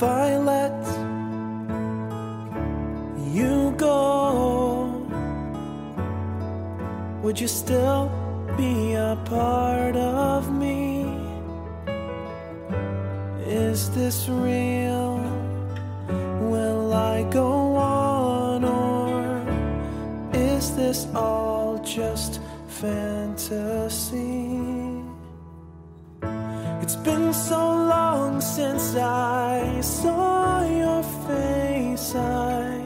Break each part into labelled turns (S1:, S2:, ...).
S1: If I let you go, would you still be a part of me? Is this real? Will I go on, or is this all just fantasy? It's been so long since I saw your face. I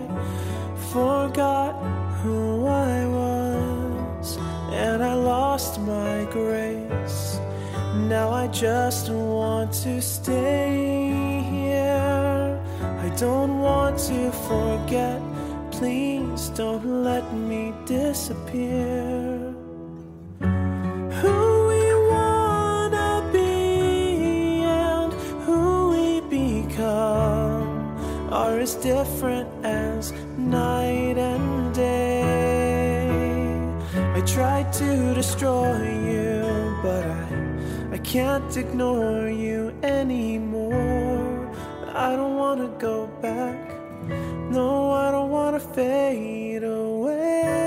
S1: forgot who I was, and I lost my grace. Now I just want to stay here. I don't want to forget. Please don't let me disappear. Different as night and day. I tried to destroy you, but I, I can't ignore you anymore. I don't wanna go back. No, I don't wanna fade away.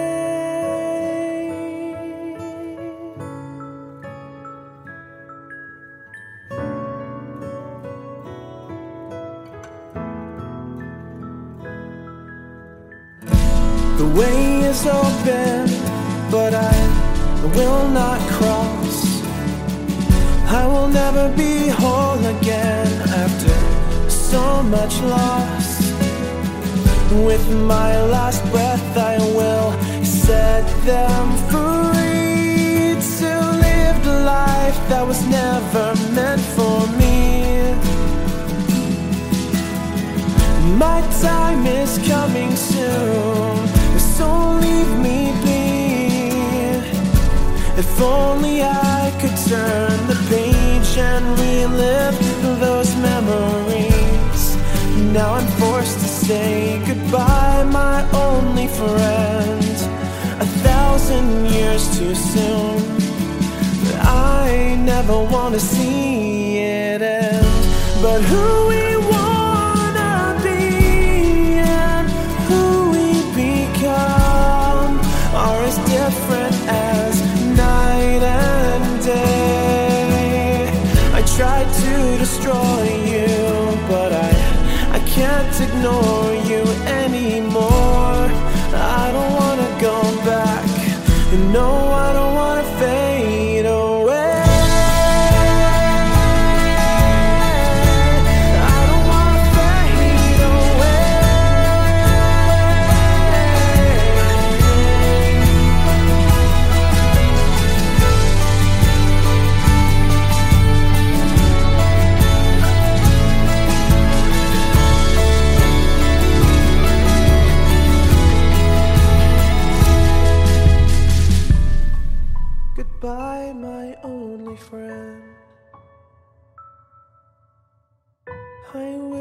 S1: The way is open, but I will not cross. I will never be whole again after so much loss. With my last breath, I will set them free to live the life that was never If only I could turn the page and relive those memories. Now I'm forced to say goodbye, my only friend. A thousand years too soon. I never want to see it end. But who destroy you, but I I can't ignore you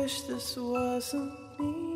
S1: wish this wasn't end.